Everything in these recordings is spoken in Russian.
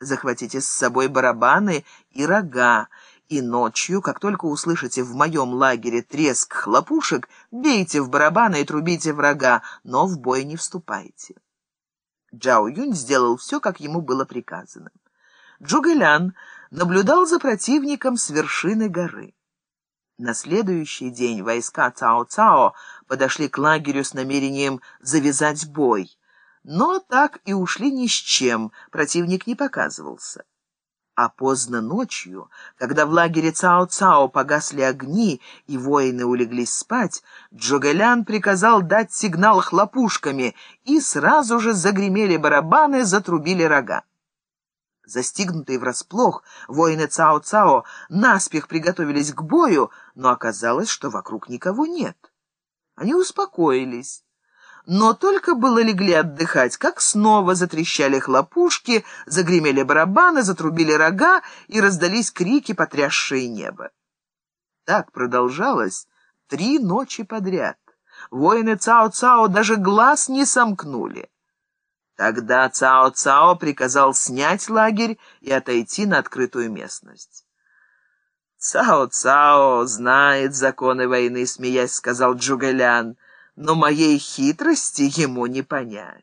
Захватите с собой барабаны и рога, и ночью, как только услышите в моем лагере треск хлопушек, бейте в барабаны и трубите врага, но в бой не вступайте. Джао Юнь сделал все, как ему было приказано. Джугэлян наблюдал за противником с вершины горы. На следующий день войска Цао-Цао подошли к лагерю с намерением завязать бой, но так и ушли ни с чем, противник не показывался. А поздно ночью, когда в лагере Цао-Цао погасли огни и воины улеглись спать, Джугэлян приказал дать сигнал хлопушками, и сразу же загремели барабаны, затрубили рога. Застигнутые врасплох, воины Цао-Цао наспех приготовились к бою, но оказалось, что вокруг никого нет. Они успокоились но только было легли отдыхать, как снова затрещали хлопушки, загремели барабаны, затрубили рога и раздались крики, потрясшие небо. Так продолжалось три ночи подряд. Воины Цао-Цао даже глаз не сомкнули. Тогда Цао-Цао приказал снять лагерь и отойти на открытую местность. «Цао-Цао знает законы войны», — смеясь сказал Джугэлян но моей хитрости ему не понять.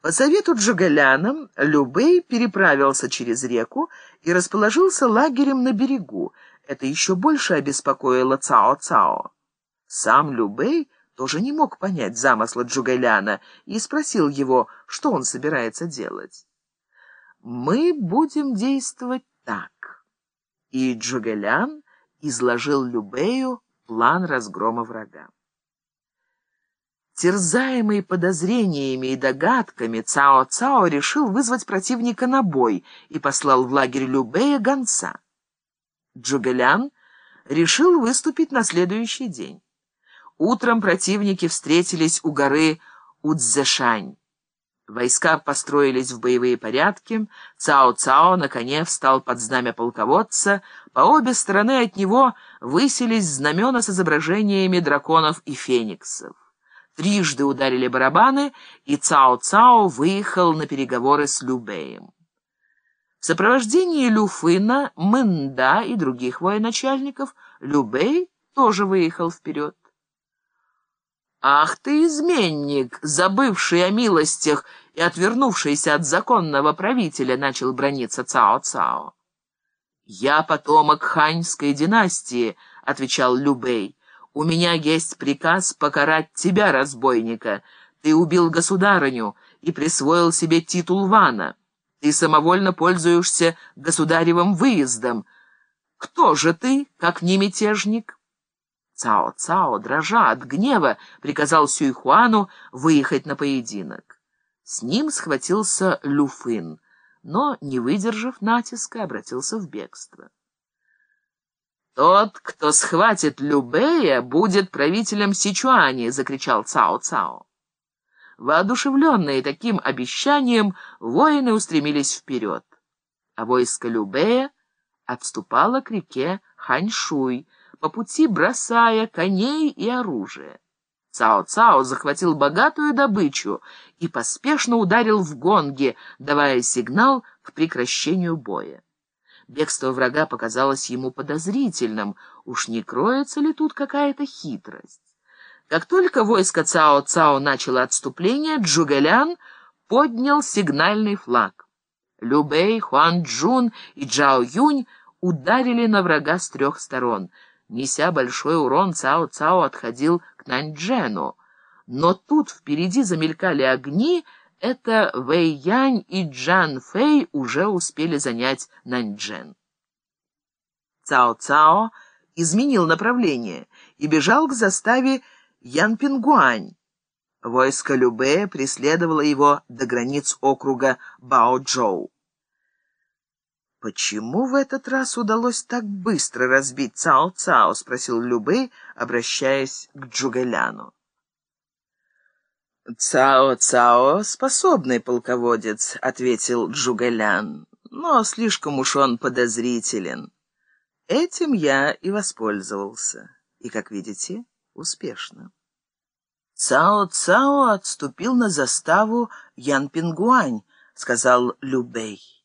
По совету Джагаляна Любей переправился через реку и расположился лагерем на берегу. Это еще больше обеспокоило Цао-Цао. Сам Любей тоже не мог понять замысла Джугаляна и спросил его, что он собирается делать. «Мы будем действовать так». И Джугалян изложил Любею план разгрома врага. Терзаемый подозрениями и догадками, Цао-Цао решил вызвать противника на бой и послал в лагерь Любея гонца. Джугэлян решил выступить на следующий день. Утром противники встретились у горы Удзешань. Войска построились в боевые порядки, Цао-Цао на коне встал под знамя полководца, по обе стороны от него высились знамена с изображениями драконов и фениксов. Трижды ударили барабаны, и Цао-Цао выехал на переговоры с Любеем. В сопровождении Люфына, Мэнда и других военачальников Любей тоже выехал вперед. «Ах ты, изменник, забывший о милостях и отвернувшийся от законного правителя!» — начал брониться Цао-Цао. «Я потомок ханьской династии», — отвечал Любей. У меня есть приказ покарать тебя, разбойника. Ты убил государыню и присвоил себе титул вана. Ты самовольно пользуешься государевым выездом. Кто же ты, как не мятежник?» Цао-Цао, дрожа от гнева, приказал Сюйхуану выехать на поединок. С ним схватился Люфын, но, не выдержав натиска, обратился в бегство. «Тот, кто схватит Любея, будет правителем Сичуани!» — закричал Цао-Цао. Воодушевленные таким обещанием, воины устремились вперед, а войско Любея отступало к реке Ханьшуй, по пути бросая коней и оружие. Цао-Цао захватил богатую добычу и поспешно ударил в гонги, давая сигнал к прекращению боя. Бегство врага показалось ему подозрительным. Уж не кроется ли тут какая-то хитрость? Как только войско Цао-Цао начало отступление, Джугэлян поднял сигнальный флаг. Любэй, Хуан Джун и Джао Юнь ударили на врага с трех сторон. Неся большой урон, Цао-Цао отходил к Наньчжэну. Но тут впереди замелькали огни, это Вэй Янь и Джан Фэй уже успели занять Наньчжэн. Цао-Цао изменил направление и бежал к заставе Янпингуань. Войско Любе преследовало его до границ округа Бао-Джоу. «Почему в этот раз удалось так быстро разбить Цао-Цао?» — спросил Любе, обращаясь к Джугэляну. «Цао-Цао — способный полководец», — ответил Джугалян, «но слишком уж он подозрителен. Этим я и воспользовался, и, как видите, успешно». Цао-Цао отступил на заставу Янпингуань, сказал Любей.